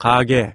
가게.